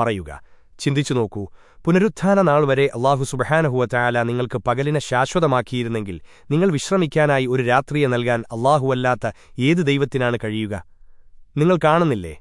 പറയുക. ചിന്തിച്ചു നോക്കൂ. പുനരുത്ഥാന നാൾ വരെ അള്ളാഹു സുബഹാനഹുവറ്റായാല നിങ്ങൾക്ക് പകലിനെ ശാശ്വതമാക്കിയിരുന്നെങ്കിൽ നിങ്ങൾ വിശ്രമിക്കാനായി ഒരു രാത്രിയെ നൽകാൻ അള്ളാഹുവല്ലാത്ത ഏത് ദൈവത്തിനാണ് കഴിയുക? നിങ്ങൾ കാണുന്നില്ലേ?